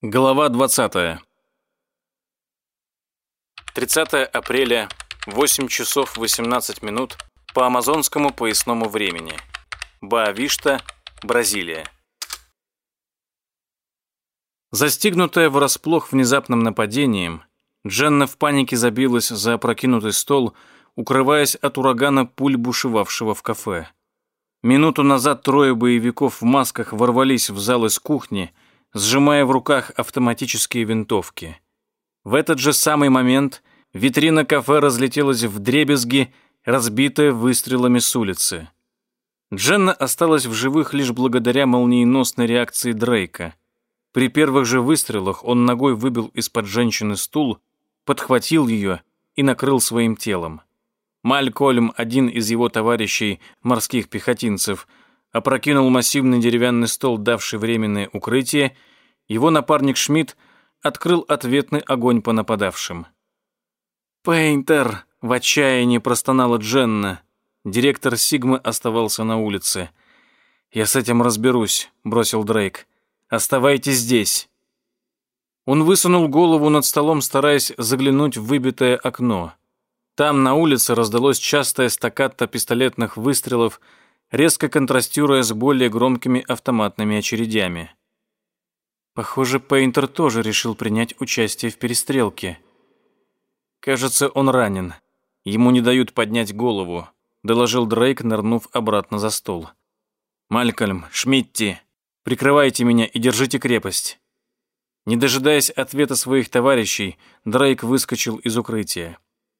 Глава 20. 30 апреля, 8 часов 18 минут по амазонскому поясному времени. Баавишта, Бразилия. Застигнутая врасплох внезапным нападением, Дженна в панике забилась за опрокинутый стол, укрываясь от урагана пуль, бушевавшего в кафе. Минуту назад трое боевиков в масках ворвались в зал из кухни – сжимая в руках автоматические винтовки. В этот же самый момент витрина кафе разлетелась в дребезги, разбитая выстрелами с улицы. Дженна осталась в живых лишь благодаря молниеносной реакции Дрейка. При первых же выстрелах он ногой выбил из-под женщины стул, подхватил ее и накрыл своим телом. Малькольм, один из его товарищей, морских пехотинцев, опрокинул массивный деревянный стол, давший временное укрытие, его напарник Шмидт открыл ответный огонь по нападавшим. «Пейнтер!» — в отчаянии простонала Дженна. Директор Сигмы оставался на улице. «Я с этим разберусь», — бросил Дрейк. «Оставайтесь здесь». Он высунул голову над столом, стараясь заглянуть в выбитое окно. Там, на улице, раздалось частое стаккато пистолетных выстрелов — резко контрастируя с более громкими автоматными очередями. Похоже, Пейнтер тоже решил принять участие в перестрелке. Кажется, он ранен. Ему не дают поднять голову, доложил Дрейк, нырнув обратно за стол. Малькольм, Шмидти, прикрывайте меня и держите крепость. Не дожидаясь ответа своих товарищей, Дрейк выскочил из укрытия.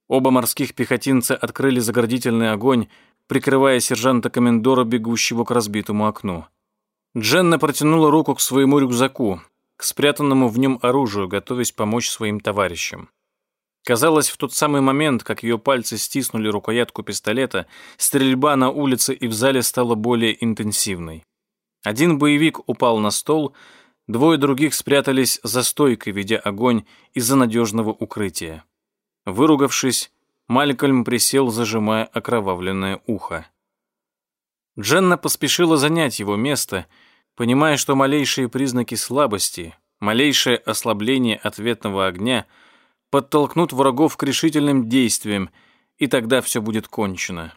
Оба морских пехотинца открыли заградительный огонь, прикрывая сержанта-комендора, бегущего к разбитому окну. Дженна протянула руку к своему рюкзаку, к спрятанному в нем оружию, готовясь помочь своим товарищам. Казалось, в тот самый момент, как ее пальцы стиснули рукоятку пистолета, стрельба на улице и в зале стала более интенсивной. Один боевик упал на стол, двое других спрятались за стойкой, ведя огонь из-за надежного укрытия. Выругавшись, Малькольм присел, зажимая окровавленное ухо. Дженна поспешила занять его место, понимая, что малейшие признаки слабости, малейшее ослабление ответного огня подтолкнут врагов к решительным действиям, и тогда все будет кончено.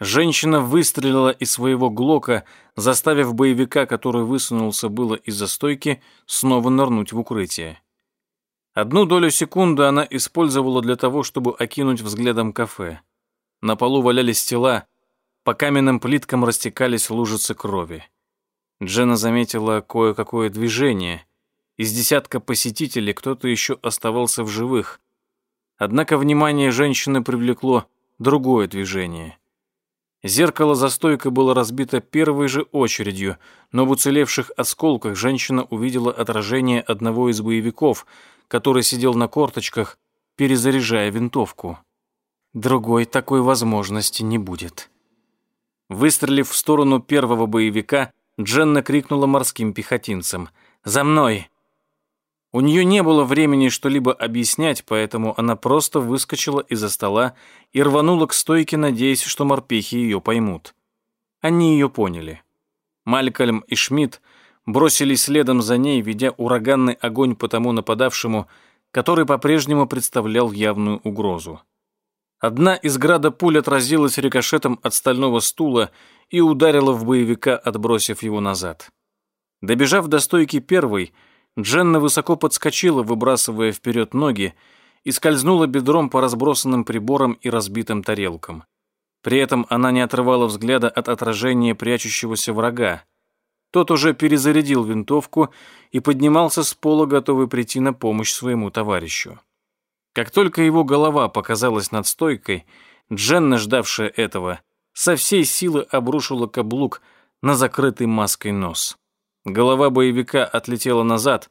Женщина выстрелила из своего глока, заставив боевика, который высунулся было из-за стойки, снова нырнуть в укрытие. Одну долю секунды она использовала для того, чтобы окинуть взглядом кафе. На полу валялись тела, по каменным плиткам растекались лужицы крови. Джена заметила кое-какое движение. Из десятка посетителей кто-то еще оставался в живых. Однако внимание женщины привлекло другое движение. Зеркало за стойкой было разбито первой же очередью, но в уцелевших осколках женщина увидела отражение одного из боевиков — который сидел на корточках, перезаряжая винтовку. Другой такой возможности не будет. Выстрелив в сторону первого боевика, Дженна крикнула морским пехотинцам «За мной!». У нее не было времени что-либо объяснять, поэтому она просто выскочила из-за стола и рванула к стойке, надеясь, что морпехи ее поймут. Они ее поняли. Малькольм и Шмидт бросились следом за ней, ведя ураганный огонь по тому нападавшему, который по-прежнему представлял явную угрозу. Одна из града пуль отразилась рикошетом от стального стула и ударила в боевика, отбросив его назад. Добежав до стойки первой, Дженна высоко подскочила, выбрасывая вперед ноги, и скользнула бедром по разбросанным приборам и разбитым тарелкам. При этом она не отрывала взгляда от отражения прячущегося врага. Тот уже перезарядил винтовку и поднимался с пола, готовый прийти на помощь своему товарищу. Как только его голова показалась над стойкой, Дженна, ждавшая этого, со всей силы обрушила каблук на закрытый маской нос. Голова боевика отлетела назад.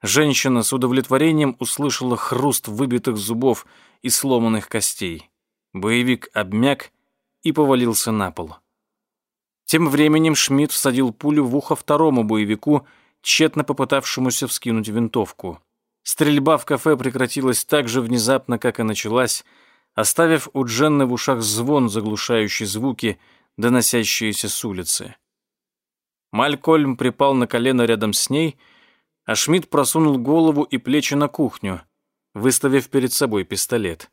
Женщина с удовлетворением услышала хруст выбитых зубов и сломанных костей. Боевик обмяк и повалился на пол. Тем временем Шмидт всадил пулю в ухо второму боевику, тщетно попытавшемуся вскинуть винтовку. Стрельба в кафе прекратилась так же внезапно, как и началась, оставив у Дженны в ушах звон, заглушающий звуки, доносящиеся с улицы. Малькольм припал на колено рядом с ней, а Шмидт просунул голову и плечи на кухню, выставив перед собой пистолет.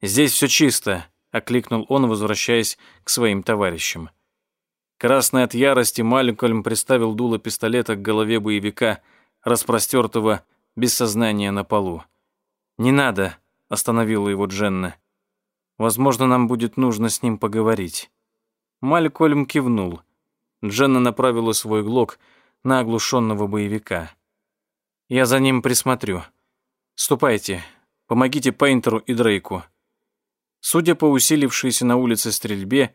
«Здесь все чисто», — окликнул он, возвращаясь к своим товарищам. Красный от ярости Малькольм приставил дуло пистолета к голове боевика, распростертого без сознания на полу. «Не надо», — остановила его Дженна. «Возможно, нам будет нужно с ним поговорить». Малькольм кивнул. Дженна направила свой глок на оглушенного боевика. «Я за ним присмотрю. Ступайте, помогите Пейнтеру и Дрейку». Судя по усилившейся на улице стрельбе,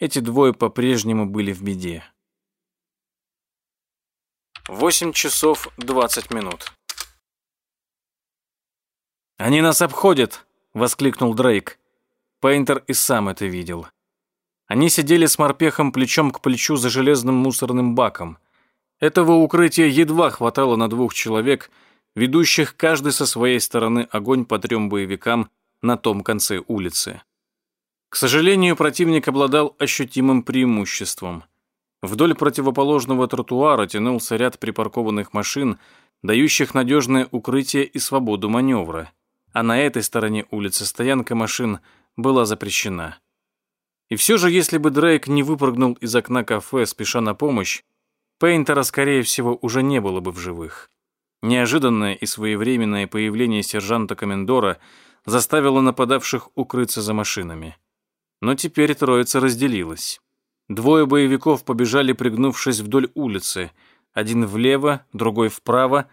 эти двое по-прежнему были в беде. Восемь часов двадцать минут. «Они нас обходят!» — воскликнул Дрейк. Пейнтер и сам это видел. Они сидели с морпехом плечом к плечу за железным мусорным баком. Этого укрытия едва хватало на двух человек, ведущих каждый со своей стороны огонь по трем боевикам на том конце улицы. К сожалению, противник обладал ощутимым преимуществом. Вдоль противоположного тротуара тянулся ряд припаркованных машин, дающих надежное укрытие и свободу маневра. А на этой стороне улицы стоянка машин была запрещена. И все же, если бы Дрейк не выпрыгнул из окна кафе, спеша на помощь, Пейнтера, скорее всего, уже не было бы в живых. Неожиданное и своевременное появление сержанта-комендора заставило нападавших укрыться за машинами. Но теперь троица разделилась. Двое боевиков побежали, пригнувшись вдоль улицы. Один влево, другой вправо,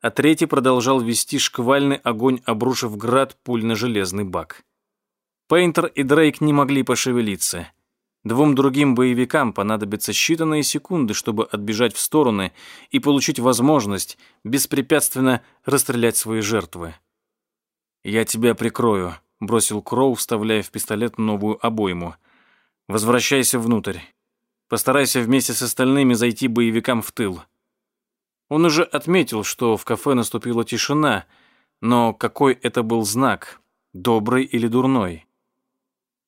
а третий продолжал вести шквальный огонь, обрушив град пуль на железный бак. Пейнтер и Дрейк не могли пошевелиться. Двум другим боевикам понадобятся считанные секунды, чтобы отбежать в стороны и получить возможность беспрепятственно расстрелять свои жертвы. «Я тебя прикрою», бросил Кроу, вставляя в пистолет новую обойму. «Возвращайся внутрь. Постарайся вместе с остальными зайти боевикам в тыл». Он уже отметил, что в кафе наступила тишина, но какой это был знак, добрый или дурной?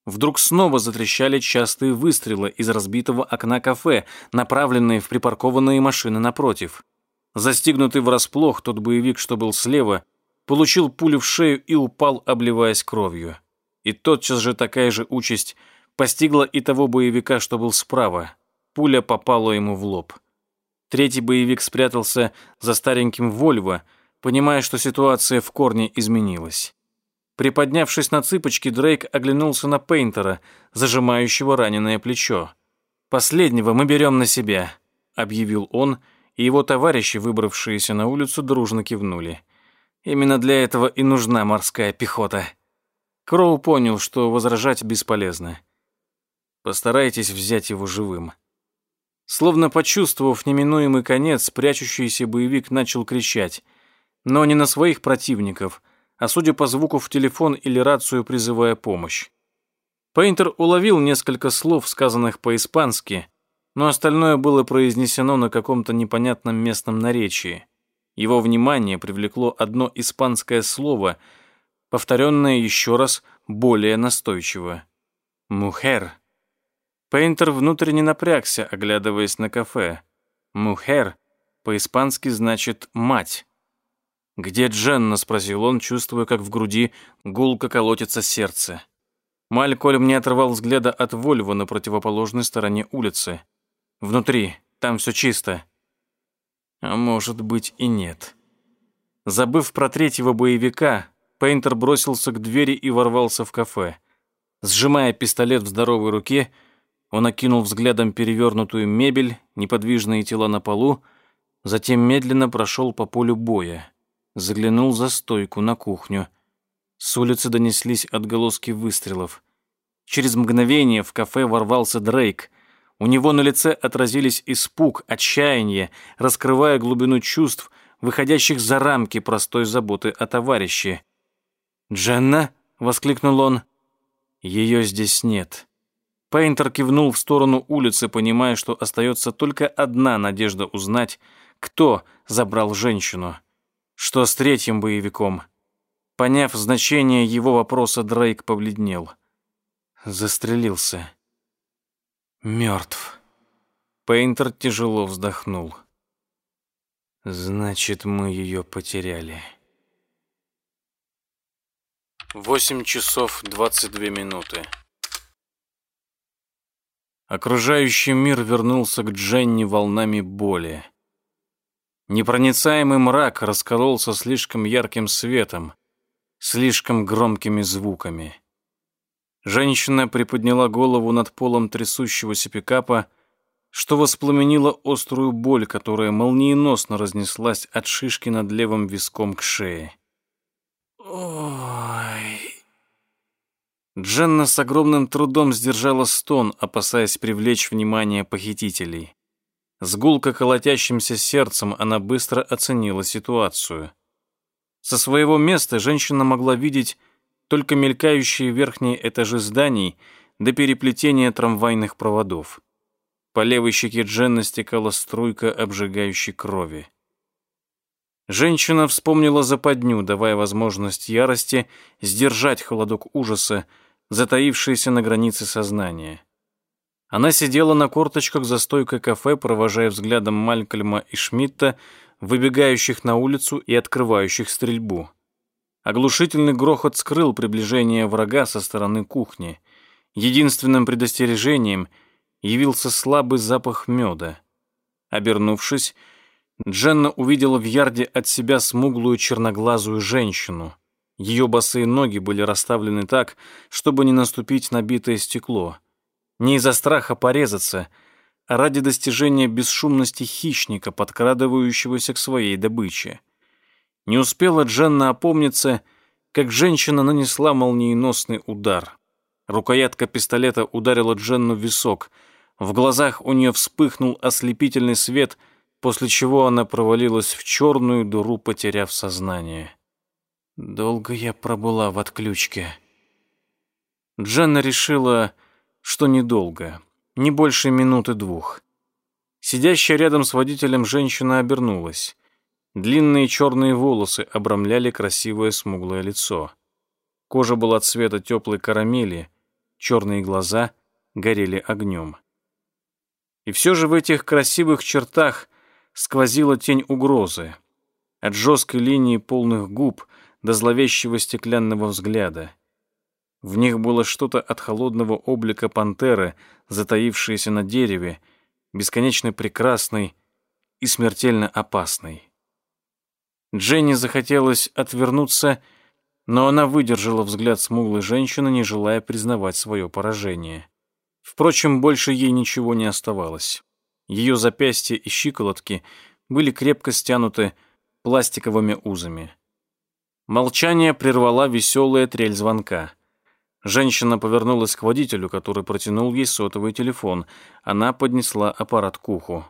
Вдруг снова затрещали частые выстрелы из разбитого окна кафе, направленные в припаркованные машины напротив. Застигнутый врасплох, тот боевик, что был слева, получил пулю в шею и упал, обливаясь кровью. И тотчас же такая же участь постигла и того боевика, что был справа. Пуля попала ему в лоб. Третий боевик спрятался за стареньким «Вольво», понимая, что ситуация в корне изменилась. Приподнявшись на цыпочки, Дрейк оглянулся на Пейнтера, зажимающего раненое плечо. «Последнего мы берем на себя», — объявил он, и его товарищи, выбравшиеся на улицу, дружно кивнули. Именно для этого и нужна морская пехота. Кроу понял, что возражать бесполезно. Постарайтесь взять его живым. Словно почувствовав неминуемый конец, прячущийся боевик начал кричать, но не на своих противников, а судя по звуку в телефон или рацию, призывая помощь. Пейнтер уловил несколько слов, сказанных по-испански, но остальное было произнесено на каком-то непонятном местном наречии. Его внимание привлекло одно испанское слово, повторенное еще раз более настойчиво. «Мухер». Пейнтер внутренне напрягся, оглядываясь на кафе. «Мухер» по-испански значит «мать». «Где Дженна?» — спросил он, чувствуя, как в груди гулко колотится сердце. Малькольм не отрывал взгляда от Вольво на противоположной стороне улицы. «Внутри, там все чисто. А может быть и нет. Забыв про третьего боевика, Пейнтер бросился к двери и ворвался в кафе. Сжимая пистолет в здоровой руке, он окинул взглядом перевернутую мебель, неподвижные тела на полу, затем медленно прошел по полю боя. Заглянул за стойку на кухню. С улицы донеслись отголоски выстрелов. Через мгновение в кафе ворвался Дрейк — у него на лице отразились испуг, отчаяние, раскрывая глубину чувств, выходящих за рамки простой заботы о товарище. «Дженна?» — воскликнул он. «Ее здесь нет». Пейнтер кивнул в сторону улицы, понимая, что остается только одна надежда узнать, кто забрал женщину. Что с третьим боевиком? Поняв значение его вопроса, Дрейк побледнел. Застрелился. Мертв. Пейнтер тяжело вздохнул. Значит, мы ее потеряли. Восемь часов двадцать две минуты. Окружающий мир вернулся к Дженни волнами боли. Непроницаемый мрак раскололся слишком ярким светом, слишком громкими звуками. Женщина приподняла голову над полом трясущегося пикапа, что воспламенило острую боль, которая молниеносно разнеслась от шишки над левым виском к шее. «Ой...» Дженна с огромным трудом сдержала стон, опасаясь привлечь внимание похитителей. С гулко колотящимся сердцем она быстро оценила ситуацию. Со своего места женщина могла видеть только мелькающие верхние этажи зданий до переплетения трамвайных проводов. По левой щеке Дженна стекала струйка обжигающей крови. Женщина вспомнила западню, давая возможность ярости сдержать холодок ужаса, затаившийся на границе сознания. Она сидела на корточках за стойкой кафе, провожая взглядом Малькольма и Шмидта, выбегающих на улицу и открывающих стрельбу. Оглушительный грохот скрыл приближение врага со стороны кухни. Единственным предостережением явился слабый запах меда. Обернувшись, Дженна увидела в ярде от себя смуглую черноглазую женщину. Ее босые ноги были расставлены так, чтобы не наступить на битое стекло — не из-за страха порезаться, а ради достижения бесшумности хищника, подкрадывающегося к своей добыче. Не успела Дженна опомниться, как женщина нанесла молниеносный удар. Рукоятка пистолета ударила Дженну в висок. В глазах у нее вспыхнул ослепительный свет, после чего она провалилась в черную дыру, потеряв сознание. Долго я пробыла в отключке. Дженна решила что недолго, не больше минуты двух. Сидящая рядом с водителем женщина обернулась. Длинные черные волосы обрамляли красивое смуглое лицо. Кожа была цвета теплой карамели, черные глаза горели огнем. И все же в этих красивых чертах сквозила тень угрозы. От жесткой линии полных губ до зловещего стеклянного взгляда. В них было что-то от холодного облика пантеры, затаившейся на дереве, бесконечно прекрасной и смертельно опасной. Дженни захотелось отвернуться, но она выдержала взгляд смуглой женщины, не желая признавать свое поражение. Впрочем, больше ей ничего не оставалось. Ее запястья и щиколотки были крепко стянуты пластиковыми узами. Молчание прервала веселая трель звонка. Женщина повернулась к водителю, который протянул ей сотовый телефон. Она поднесла аппарат к уху.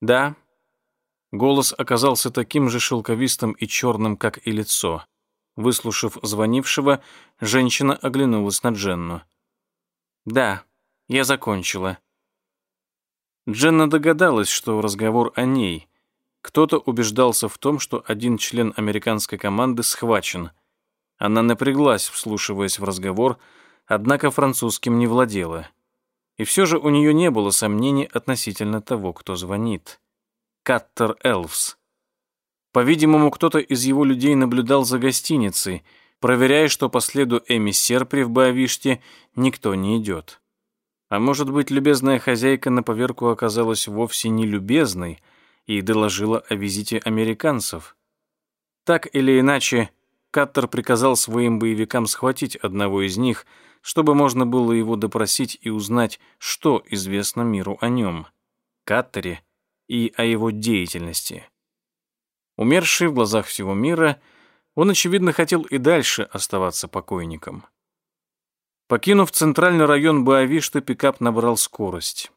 «Да». Голос оказался таким же шелковистым и черным, как и лицо. Выслушав звонившего, женщина оглянулась на Дженну. «Да, я закончила». Дженна догадалась, что разговор о ней. Кто-то убеждался в том, что один член американской команды схвачен – она напряглась, вслушиваясь в разговор, однако французским не владела. И все же у нее не было сомнений относительно того, кто звонит. Каттер Элвс. По-видимому, кто-то из его людей наблюдал за гостиницей, проверяя, что по следу Эми Серпри в Боавиште никто не идет. А может быть, любезная хозяйка на поверку оказалась вовсе не любезной и доложила о визите американцев. Так или иначе, Каттер приказал своим боевикам схватить одного из них, чтобы можно было его допросить и узнать, что известно миру о нем, Каттере и о его деятельности. Умерший в глазах всего мира, он, очевидно, хотел и дальше оставаться покойником. Покинув центральный район Боавишта, пикап набрал скорость.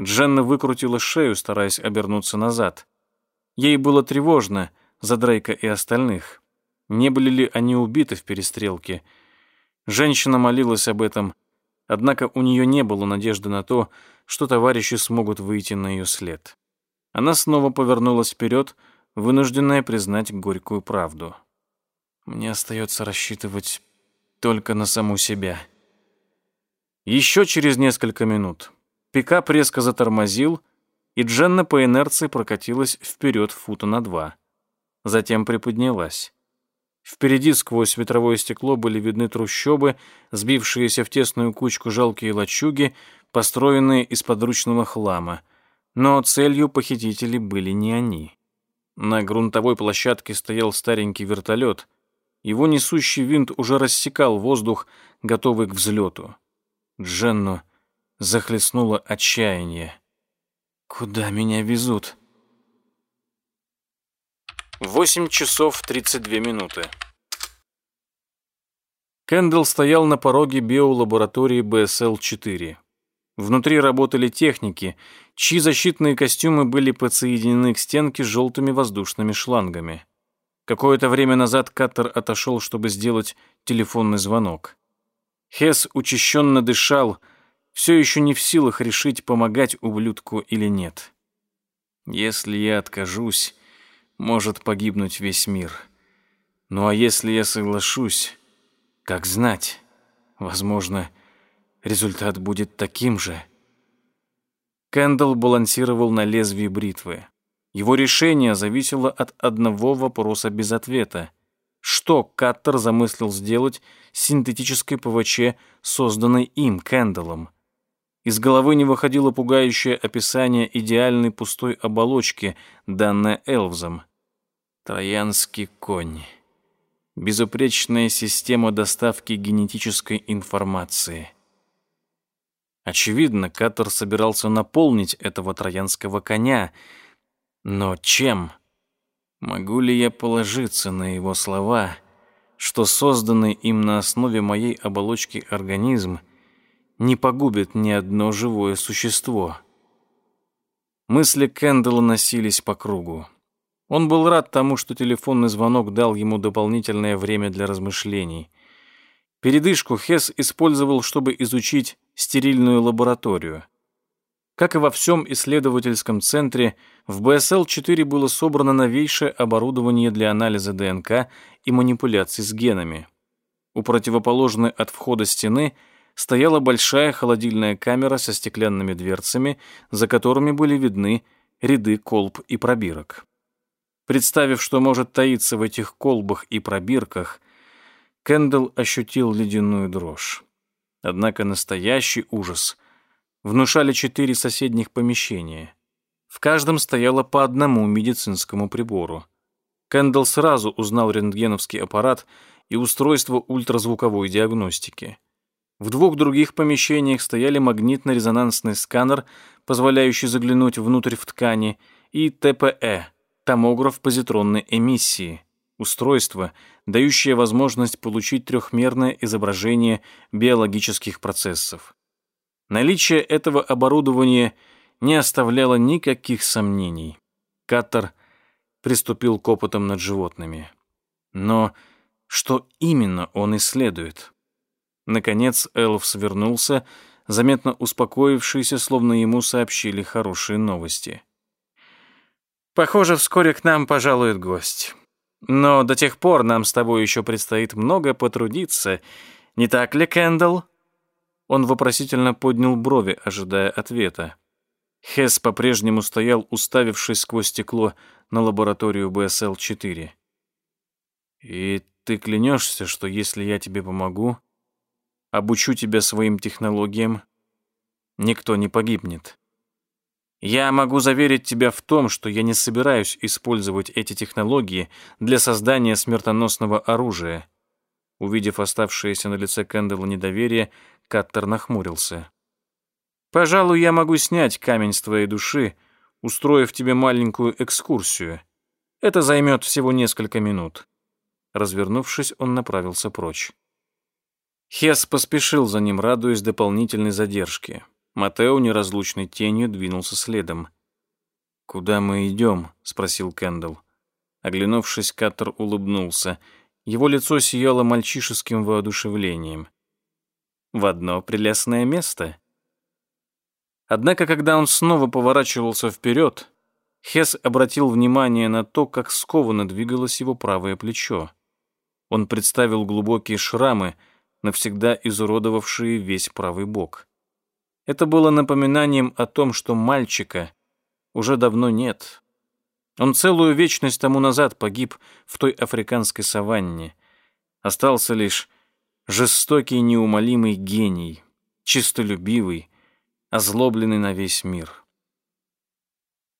Дженна выкрутила шею, стараясь обернуться назад. Ей было тревожно за Дрейка и остальных. Не были ли они убиты в перестрелке? Женщина молилась об этом, однако у нее не было надежды на то, что товарищи смогут выйти на ее след. Она снова повернулась вперед, вынужденная признать горькую правду. Мне остается рассчитывать только на саму себя. Еще через несколько минут пикап резко затормозил, и Дженна по инерции прокатилась вперед фута на два. Затем приподнялась. Впереди сквозь ветровое стекло были видны трущобы, сбившиеся в тесную кучку жалкие лачуги, построенные из подручного хлама. Но целью похитителей были не они. На грунтовой площадке стоял старенький вертолет. Его несущий винт уже рассекал воздух, готовый к взлету. Дженну захлестнуло отчаяние. «Куда меня везут?» Восемь часов тридцать две минуты. Кэндалл стоял на пороге биолаборатории БСЛ-4. Внутри работали техники, чьи защитные костюмы были подсоединены к стенке желтыми воздушными шлангами. Какое-то время назад Каттер отошел, чтобы сделать телефонный звонок. Хес учащенно дышал, все еще не в силах решить, помогать ублюдку или нет. «Если я откажусь, может погибнуть весь мир. Ну а если я соглашусь, как знать, возможно, результат будет таким же. Кэндалл балансировал на лезвии бритвы. Его решение зависело от одного вопроса без ответа. Что Каттер замыслил сделать с синтетической ПВЧ, созданной им, Кэндаллом? Из головы не выходило пугающее описание идеальной пустой оболочки, данное Элвзом. Троянский конь. Безупречная система доставки генетической информации. Очевидно, Катер собирался наполнить этого троянского коня. Но чем? Могу ли я положиться на его слова, что созданный им на основе моей оболочки организм не погубит ни одно живое существо? Мысли Кэндалла носились по кругу. Он был рад тому, что телефонный звонок дал ему дополнительное время для размышлений. Передышку Хесс использовал, чтобы изучить стерильную лабораторию. Как и во всем исследовательском центре, в БСЛ-4 было собрано новейшее оборудование для анализа ДНК и манипуляций с генами. У противоположной от входа стены стояла большая холодильная камера со стеклянными дверцами, за которыми были видны ряды колб и пробирок. Представив, что может таиться в этих колбах и пробирках, Кэндалл ощутил ледяную дрожь. Однако настоящий ужас внушали четыре соседних помещения. В каждом стояло по одному медицинскому прибору. Кэндалл сразу узнал рентгеновский аппарат и устройство ультразвуковой диагностики. В двух других помещениях стояли магнитно-резонансный сканер, позволяющий заглянуть внутрь в ткани, и ТПЭ томограф позитронной эмиссии, устройство, дающее возможность получить трехмерное изображение биологических процессов. Наличие этого оборудования не оставляло никаких сомнений. Каттер приступил к опытам над животными. Но что именно он исследует? Наконец Элф вернулся, заметно успокоившийся, словно ему сообщили хорошие новости. Похоже, вскоре к нам пожалует гость. Но до тех пор нам с тобой еще предстоит много потрудиться. Не так ли, Кэндалл?» Он вопросительно поднял брови, ожидая ответа. Хесс по-прежнему стоял, уставившись сквозь стекло на лабораторию БСЛ-4. «И ты клянешься, что если я тебе помогу, обучу тебя своим технологиям, никто не погибнет?» Я могу заверить тебя в том, что я не собираюсь использовать эти технологии для создания смертоносного оружия. Увидев оставшееся на лице Кэндалла недоверие, Каттер нахмурился. Пожалуй, я могу снять камень с твоей души, устроив тебе маленькую экскурсию. Это займет всего несколько минут. Развернувшись, он направился прочь. Хес поспешил за ним, радуясь дополнительной задержке. Матео неразлучной тенью двинулся следом. «Куда мы идем?» — спросил Кэндалл. Оглянувшись, Каттер улыбнулся. Его лицо сияло мальчишеским воодушевлением. «В одно прелестное место». Однако, когда он снова поворачивался вперед, Хес обратил внимание на то, как скованно двигалось его правое плечо. Он представил глубокие шрамы, навсегда изуродовавшие весь правый бок. Это было напоминанием о том, что мальчика уже давно нет. Он целую вечность тому назад погиб в той африканской саванне. Остался лишь жестокий неумолимый гений, чистолюбивый, озлобленный на весь мир.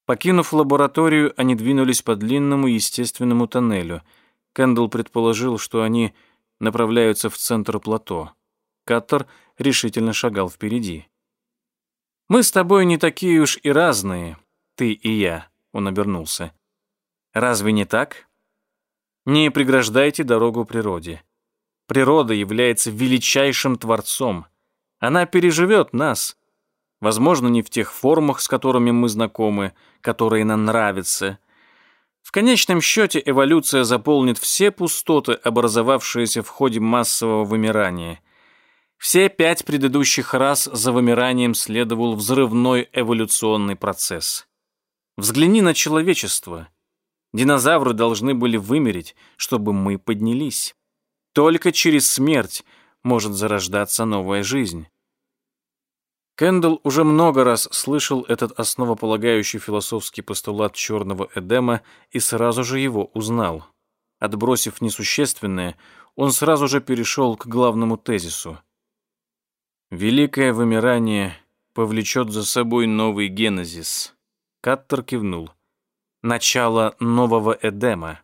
Покинув лабораторию, они двинулись по длинному естественному тоннелю. Кэндалл предположил, что они направляются в центр плато. Каттер решительно шагал впереди. «Мы с тобой не такие уж и разные, ты и я», — он обернулся. «Разве не так? Не преграждайте дорогу природе. Природа является величайшим творцом. Она переживет нас, Возможно, не в тех формах, с которыми мы знакомы, которые нам нравятся. В конечном счете эволюция заполнит все пустоты, образовавшиеся в ходе массового вымирания. Все пять предыдущих рас за вымиранием следовал взрывной эволюционный процесс. Взгляни на человечество. Динозавры должны были вымереть, чтобы мы поднялись. Только через смерть может зарождаться новая жизнь. Кендалл уже много раз слышал этот основополагающий философский постулат черного Эдема и сразу же его узнал. Отбросив несущественное, он сразу же перешел к главному тезису. «Великое вымирание повлечет за собой новый генезис». Каттер кивнул. «Начало нового Эдема».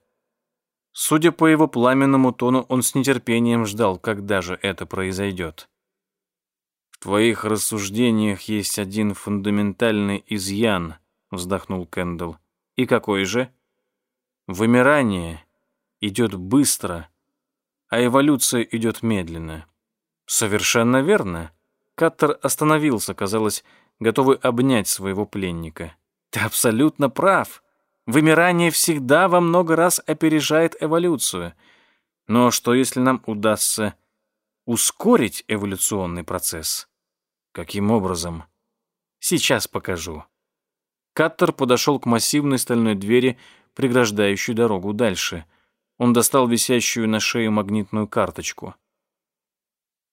Судя по его пламенному тону, он с нетерпением ждал, когда же это произойдет. «В твоих рассуждениях есть один фундаментальный изъян», — вздохнул Кэндалл. «И какой же?» «Вымирание идет быстро, а эволюция идет медленно». «Совершенно верно». Каттер остановился, казалось, готовый обнять своего пленника. «Ты абсолютно прав. Вымирание всегда во много раз опережает эволюцию. Но что, если нам удастся ускорить эволюционный процесс?» Каким образом? Сейчас покажу. Каттер подошел к массивной стальной двери, преграждающей дорогу дальше. Он достал висящую на шее магнитную карточку.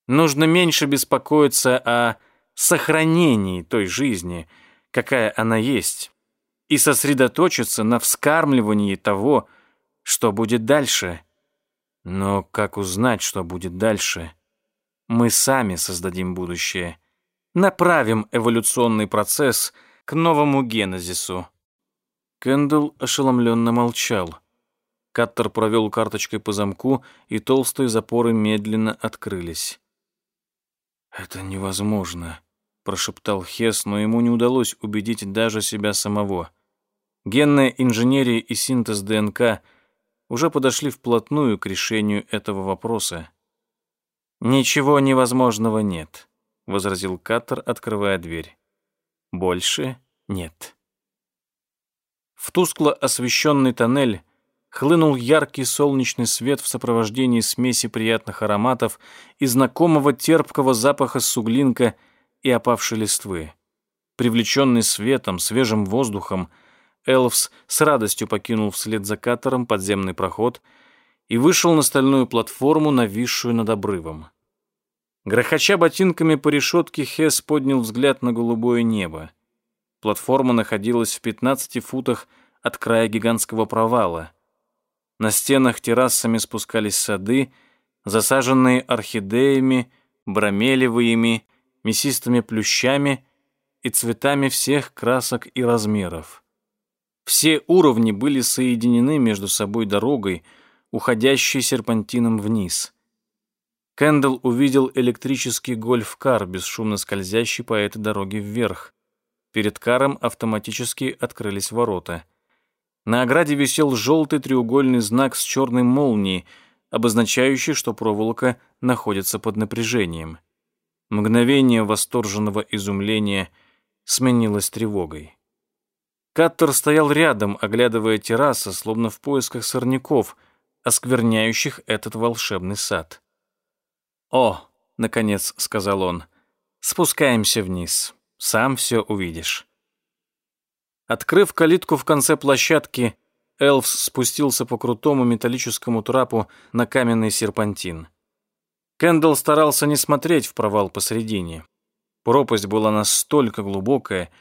Нужно меньше беспокоиться о сохранении той жизни, какая она есть, и сосредоточиться на вскармливании того, что будет дальше. Но как узнать, что будет дальше? Мы сами создадим будущее направим эволюционный процесс к новому генезису». Кэндалл ошеломленно молчал. Каттер провел карточкой по замку, и толстые запоры медленно открылись. «Это невозможно», — прошептал Хес, но ему не удалось убедить даже себя самого. Генная инженерия и синтез ДНК уже подошли вплотную к решению этого вопроса. «Ничего невозможного нет. — возразил Каттер, открывая дверь. «Больше нет». В тускло освещенный тоннель хлынул яркий солнечный свет в сопровождении смеси приятных ароматов и знакомого терпкого запаха суглинка и опавшей листвы. Привлеченный светом, свежим воздухом, Элвс с радостью покинул вслед за катером подземный проход и вышел на стальную платформу, нависшую над обрывом. Грохоча ботинками по решетке, Хес поднял взгляд на голубое небо. Платформа находилась в 15 футах от края гигантского провала. На стенах террасами спускались сады, засаженные орхидеями, бромелевыми, мясистыми плющами и цветами всех красок и размеров. Все уровни были соединены между собой дорогой, уходящей серпантином вниз. Кэндалл увидел электрический гольф-кар, бесшумно скользящий по этой дороге вверх. Перед каром автоматически открылись ворота. На ограде висел желтый треугольный знак с черной молнией, обозначающий, что проволока находится под напряжением. Мгновение восторженного изумления сменилось тревогой. Каттер стоял рядом, оглядывая террасы, словно в поисках сорняков, оскверняющих этот волшебный сад. «О!» — наконец сказал он. «Спускаемся вниз. Сам все увидишь». Открыв калитку в конце площадки, Элфс спустился по крутому металлическому трапу на каменный серпантин. Кендалл старался не смотреть в провал посредине. Пропасть была настолько глубокая,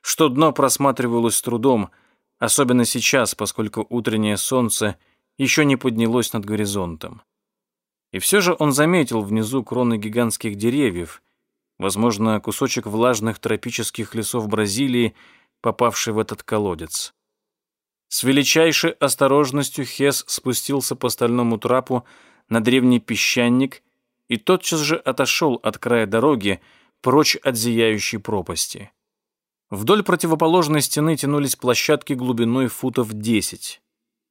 что дно просматривалось с трудом, особенно сейчас, поскольку утреннее солнце еще не поднялось над горизонтом. И все же он заметил внизу кроны гигантских деревьев, возможно, кусочек влажных тропических лесов Бразилии, попавший в этот колодец. С величайшей осторожностью Хес спустился по стальному трапу на древний песчаник и тотчас же отошел от края дороги прочь от зияющей пропасти. Вдоль противоположной стены тянулись площадки глубиной футов 10.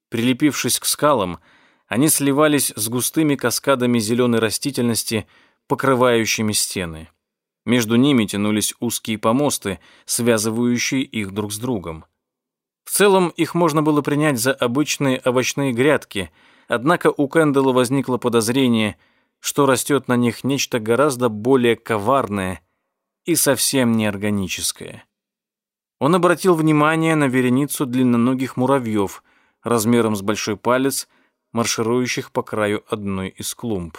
Прилепившись к скалам, они сливались с густыми каскадами зеленой растительности, покрывающими стены. Между ними тянулись узкие помосты, связывающие их друг с другом. В целом их можно было принять за обычные овощные грядки, однако у Кэндала возникло подозрение, что растет на них нечто гораздо более коварное и совсем неорганическое. Он обратил внимание на вереницу длинноногих муравьев размером с большой палец, марширующих по краю одной из клумб.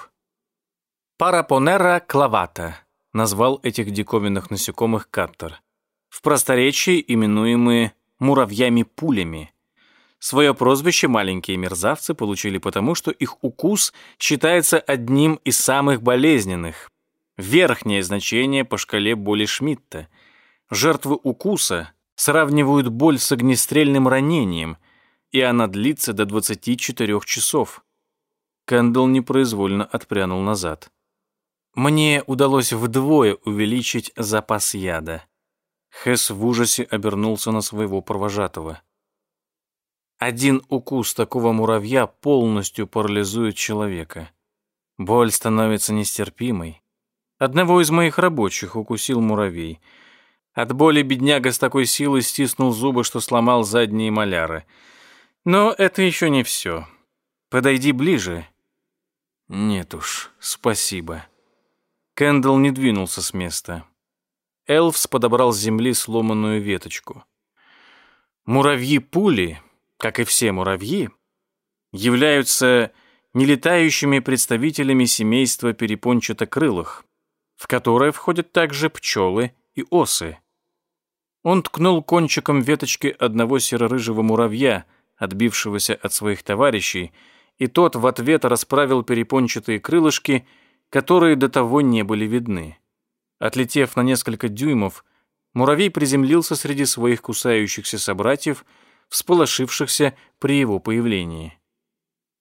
«Парапонера клавата», — назвал этих диковинных насекомых Каттер. В просторечии именуемые муравьями-пулями. Свое прозвище маленькие мерзавцы получили потому, что их укус считается одним из самых болезненных. Верхнее значение по шкале боли Шмидта — Жертвы укуса сравнивают боль с огнестрельным ранением, и она длится до 24 часов. Кэндалл непроизвольно отпрянул назад. Мне удалось вдвое увеличить запас яда. Хэс в ужасе обернулся на своего провожатого. Один укус такого муравья полностью парализует человека. Боль становится нестерпимой. Одного из моих рабочих укусил муравей — от боли бедняга с такой силой стиснул зубы, что сломал задние маляры. Но это еще не все. Подойди ближе. Нет уж, спасибо. Кэндалл не двинулся с места. Элфс подобрал с земли сломанную веточку. Муравьи-пули, как и все муравьи, являются нелетающими представителями семейства перепончатокрылых, в которое входят также пчелы и осы. Он ткнул кончиком веточки одного серо-рыжего муравья, отбившегося от своих товарищей, и тот в ответ расправил перепончатые крылышки, которые до того не были видны. Отлетев на несколько дюймов, муравей приземлился среди своих кусающихся собратьев, всполошившихся при его появлении.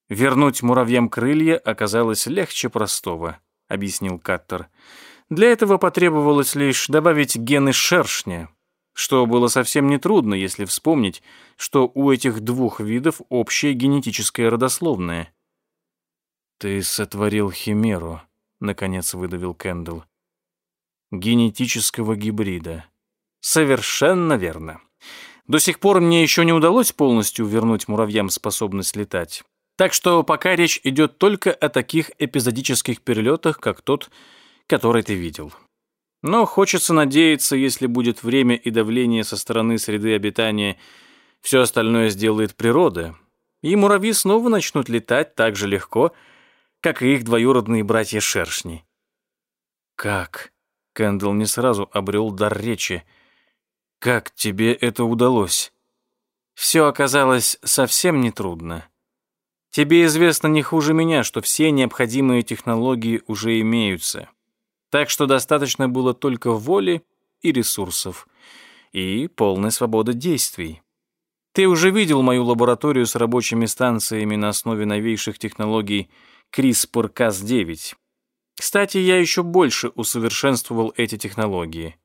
«Вернуть муравьям крылья оказалось легче простого», — объяснил Каттер. «Для этого потребовалось лишь добавить гены шершня, что было совсем нетрудно, если вспомнить, что у этих двух видов общее генетическое родословное. «Ты сотворил химеру», — наконец выдавил Кэндл. «Генетического гибрида». «Совершенно верно. До сих пор мне еще не удалось полностью вернуть муравьям способность летать. Так что пока речь идет только о таких эпизодических перелетах, как тот, который ты видел. Но хочется надеяться, если будет время и давление со стороны среды обитания, все остальное сделает природа, и муравьи снова начнут летать так же легко, как и их двоюродные братья-шершни. «Как?» — Кэндалл не сразу обрел дар речи. «Как тебе это удалось?» «Все оказалось совсем нетрудно. Тебе известно не хуже меня, что все необходимые технологии уже имеются». Так что достаточно было только воли и ресурсов. И полная свобода действий. Ты уже видел мою лабораторию с рабочими станциями на основе новейших технологий CRISPR-Cas9. Кстати, я еще больше усовершенствовал эти технологии.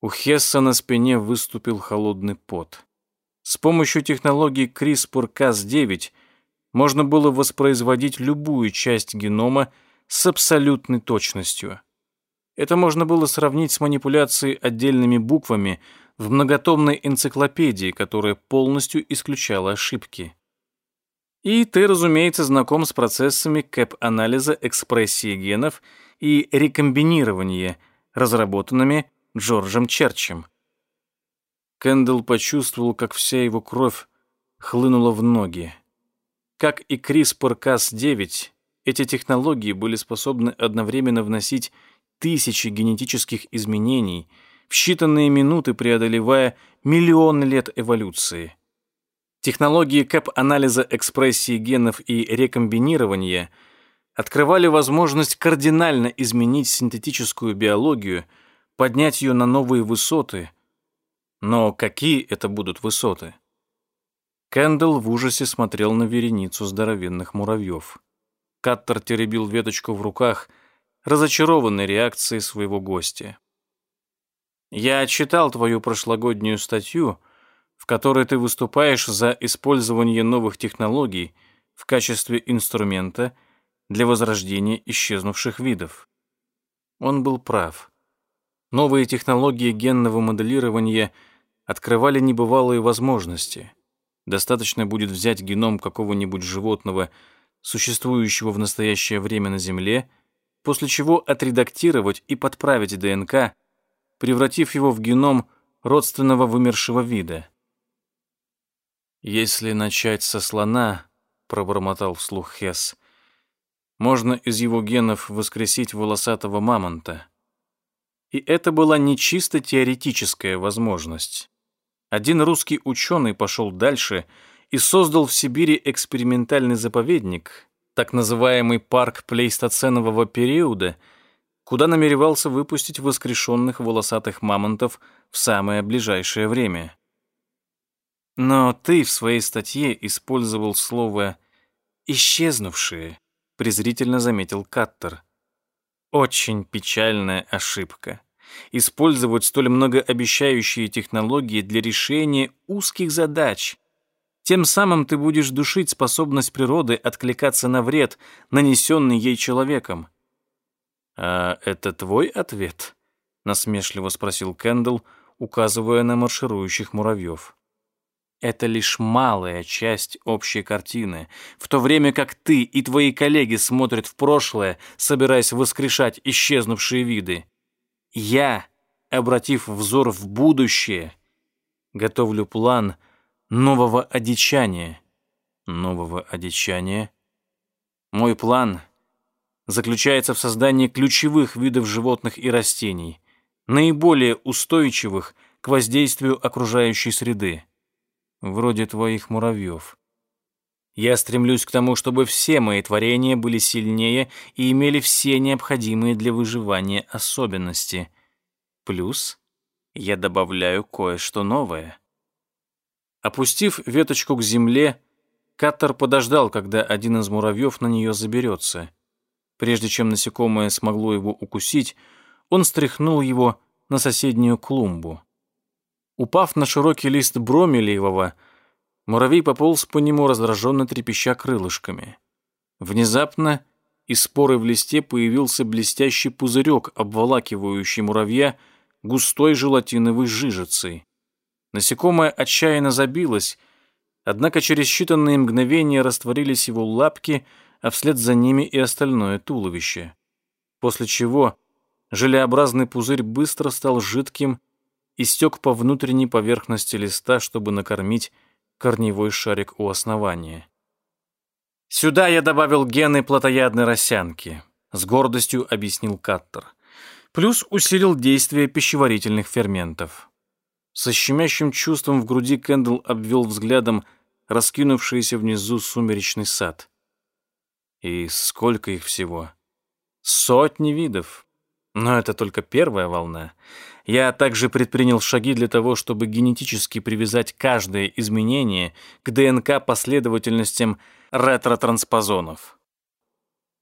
У Хесса на спине выступил холодный пот. С помощью технологии CRISPR-Cas9 можно было воспроизводить любую часть генома с абсолютной точностью. Это можно было сравнить с манипуляцией отдельными буквами в многотомной энциклопедии, которая полностью исключала ошибки. И ты, разумеется, знаком с процессами КЭП-анализа экспрессии генов и рекомбинирования, разработанными Джорджем Черчем. Кэндалл почувствовал, как вся его кровь хлынула в ноги. Как и CRISPR-Cas9, эти технологии были способны одновременно вносить тысячи генетических изменений в считанные минуты преодолевая миллионы лет эволюции. Технологии КЭП-анализа экспрессии генов и рекомбинирования открывали возможность кардинально изменить синтетическую биологию, поднять ее на новые высоты. Но какие это будут высоты? Кэндалл в ужасе смотрел на вереницу здоровенных муравьев. Каттер теребил веточку в руках, разочарованной реакцией своего гостя. «Я читал твою прошлогоднюю статью», в которой ты выступаешь за использование новых технологий в качестве инструмента для возрождения исчезнувших видов. Он был прав. Новые технологии генного моделирования открывали небывалые возможности. Достаточно будет взять геном какого-нибудь животного, существующего в настоящее время на Земле, после чего отредактировать и подправить ДНК, превратив его в геном родственного вымершего вида. «Если начать со слона», — пробормотал вслух Хесс, «можно из его генов воскресить волосатого мамонта». И это была не чисто теоретическая возможность. Один русский ученый пошел дальше и создал в Сибири экспериментальный заповедник, так называемый парк плейстоценового периода, куда намеревался выпустить воскрешенных волосатых мамонтов в самое ближайшее время. Но ты в своей статье использовал слово «исчезнувшие», презрительно заметил Каттер. Очень печальная ошибка. Использовать столь многообещающие технологии для решения узких задач. Тем самым ты будешь душить способность природы откликаться на вред, нанесенный ей человеком. «А это твой ответ?» — насмешливо спросил Кэндалл, указывая на марширующих муравьев это лишь малая часть общей картины, в то время как ты и твои коллеги смотрят в прошлое, собираясь воскрешать исчезнувшие виды. Я, обратив взор в будущее, готовлю план нового одичания. Нового одичания? Мой план заключается в создании ключевых видов животных и растений, наиболее устойчивых к воздействию окружающей среды вроде твоих муравьев. Я стремлюсь к тому, чтобы все мои творения были сильнее и имели все необходимые для выживания особенности. Плюс я добавляю кое-что новое. Опустив веточку к земле, Каттер подождал, когда один из муравьев на нее заберется. Прежде чем насекомое смогло его укусить, он стряхнул его на соседнюю клумбу. Упав на широкий лист бромелиевого, муравей пополз по нему, раздраженно трепеща крылышками. Внезапно из споры в листе появился блестящий пузырек, обволакивающий муравья густой желатиновой жижицей. Насекомое отчаянно забилось, однако через считанные мгновения растворились его лапки, а вслед за ними и остальное туловище. После чего желеобразный пузырь быстро стал жидким истек по внутренней поверхности листа, чтобы накормить корневой шарик у основания. «Сюда я добавил гены плотоядной росянки», — с гордостью объяснил Каттер. «Плюс усилил действие пищеварительных ферментов». Со щемящим чувством в груди Кэндл обвел взглядом раскинувшийся внизу сумеречный сад. И сколько их всего? Сотни видов. Но это только первая волна. Я также предпринял шаги для того, чтобы генетически привязать каждое изменение к ДНК последовательностям ретротранспозонов.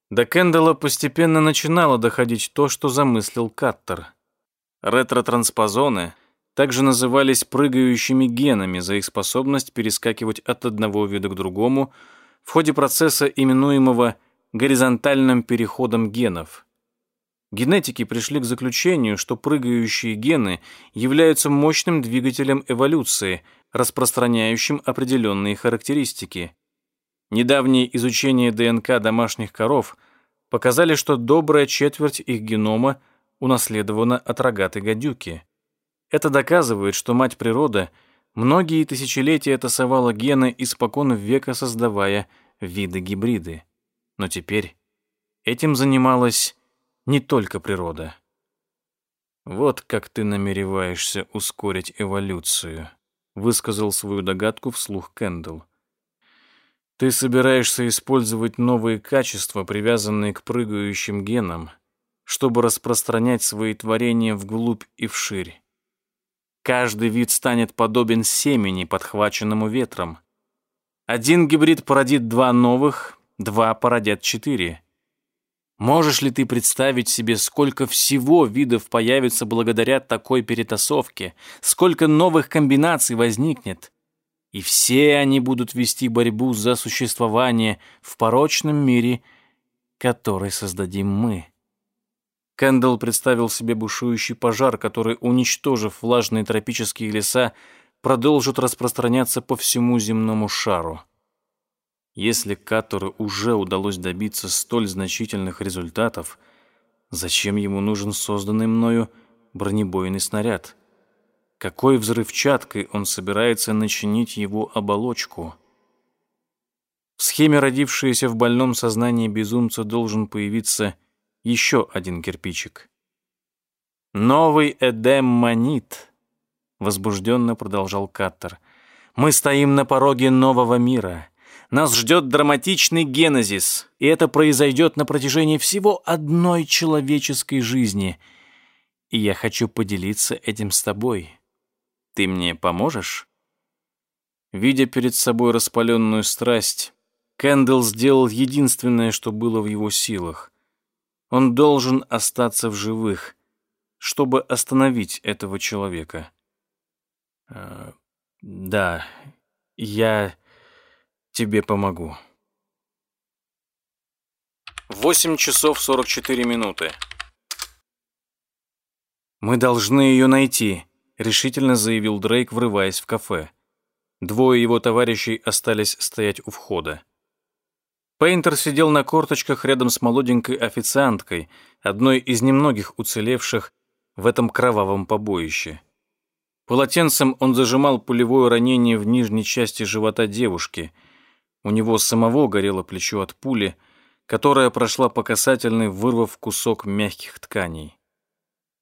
До Кендалла постепенно начинало доходить то, что замыслил Каттер. Ретротранспозоны также назывались прыгающими генами за их способность перескакивать от одного вида к другому в ходе процесса, именуемого горизонтальным переходом генов – Генетики пришли к заключению, что прыгающие гены являются мощным двигателем эволюции, распространяющим определенные характеристики. Недавние изучения ДНК домашних коров показали, что добрая четверть их генома унаследована от рогатой гадюки. Это доказывает, что мать природа многие тысячелетия тасовала гены, испокон века создавая виды-гибриды. Но теперь этим занималась не только природа. Вот как ты намереваешься ускорить эволюцию, высказал свою догадку вслух Кэндл. Ты собираешься использовать новые качества, привязанные к прыгающим генам, чтобы распространять свои творения вглубь и вширь. Каждый вид станет подобен семени, подхваченному ветром. Один гибрид породит два новых, два породят четыре. Можешь ли ты представить себе, сколько всего видов появится благодаря такой перетасовке, сколько новых комбинаций возникнет? И все они будут вести борьбу за существование в порочном мире, который создадим мы. Кэндалл представил себе бушующий пожар, который, уничтожив влажные тропические леса, продолжит распространяться по всему земному шару. Если Катору уже удалось добиться столь значительных результатов, зачем ему нужен созданный мною бронебойный снаряд? Какой взрывчаткой он собирается начинить его оболочку? В схеме, родившейся в больном сознании безумца, должен появиться еще один кирпичик. «Новый Эдем Манит», — возбужденно продолжал Каттер. «Мы стоим на пороге нового мира. Нас ждет драматичный генезис, и это произойдет на протяжении всего одной человеческой жизни. И я хочу поделиться этим с тобой. Ты мне поможешь?» Видя перед собой распаленную страсть, Кэндалл сделал единственное, что было в его силах. Он должен остаться в живых, чтобы остановить этого человека. Э, да, я тебе помогу. Восемь часов сорок четыре минуты. «Мы должны ее найти», — решительно заявил Дрейк, врываясь в кафе. Двое его товарищей остались стоять у входа. Пейнтер сидел на корточках рядом с молоденькой официанткой, одной из немногих уцелевших в этом кровавом побоище. Полотенцем он зажимал пулевое ранение в нижней части живота девушки. У него самого горело плечо от пули, которая прошла по касательной, вырвав кусок мягких тканей.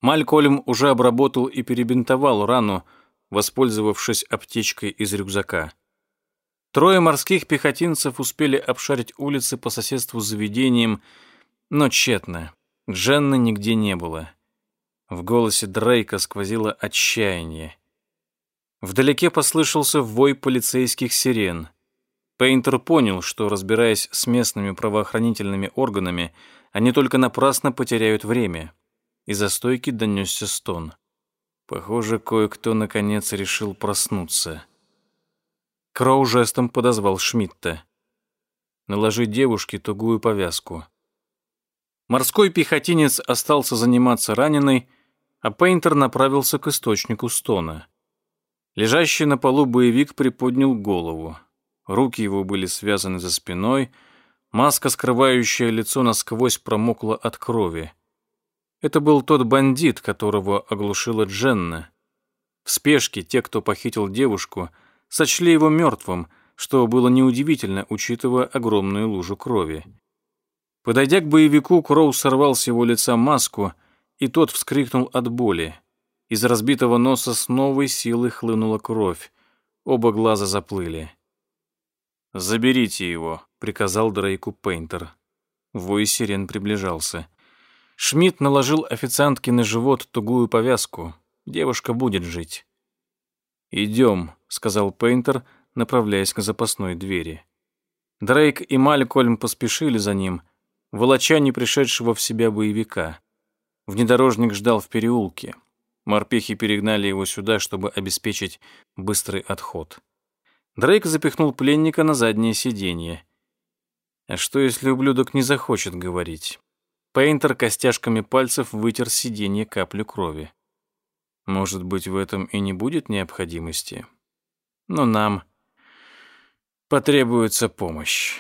Малькольм уже обработал и перебинтовал рану, воспользовавшись аптечкой из рюкзака. Трое морских пехотинцев успели обшарить улицы по соседству с заведением, но тщетно. Дженны нигде не было. В голосе Дрейка сквозило отчаяние. Вдалеке послышался вой полицейских сирен. Пейнтер понял, что, разбираясь с местными правоохранительными органами, они только напрасно потеряют время. Из-за стойки донесся стон. Похоже, кое-кто наконец решил проснуться. Кроу жестом подозвал Шмидта. Наложи девушке тугую повязку. Морской пехотинец остался заниматься раненой, а Пейнтер направился к источнику стона. Лежащий на полу боевик приподнял голову. Руки его были связаны за спиной, маска, скрывающая лицо, насквозь промокла от крови. Это был тот бандит, которого оглушила Дженна. В спешке те, кто похитил девушку, сочли его мертвым, что было неудивительно, учитывая огромную лужу крови. Подойдя к боевику, Кроу сорвал с его лица маску, и тот вскрикнул от боли. Из разбитого носа с новой силой хлынула кровь. Оба глаза заплыли. «Заберите его», — приказал Дрейку Пейнтер. Вой сирен приближался. Шмидт наложил официантке на живот тугую повязку. Девушка будет жить. «Идем», — сказал Пейнтер, направляясь к запасной двери. Дрейк и Малькольм поспешили за ним, волоча не пришедшего в себя боевика. Внедорожник ждал в переулке. Морпехи перегнали его сюда, чтобы обеспечить быстрый отход. Дрейк запихнул пленника на заднее сиденье. А что, если ублюдок не захочет говорить? Пейнтер костяшками пальцев вытер сиденье каплю крови. Может быть, в этом и не будет необходимости. Но нам потребуется помощь.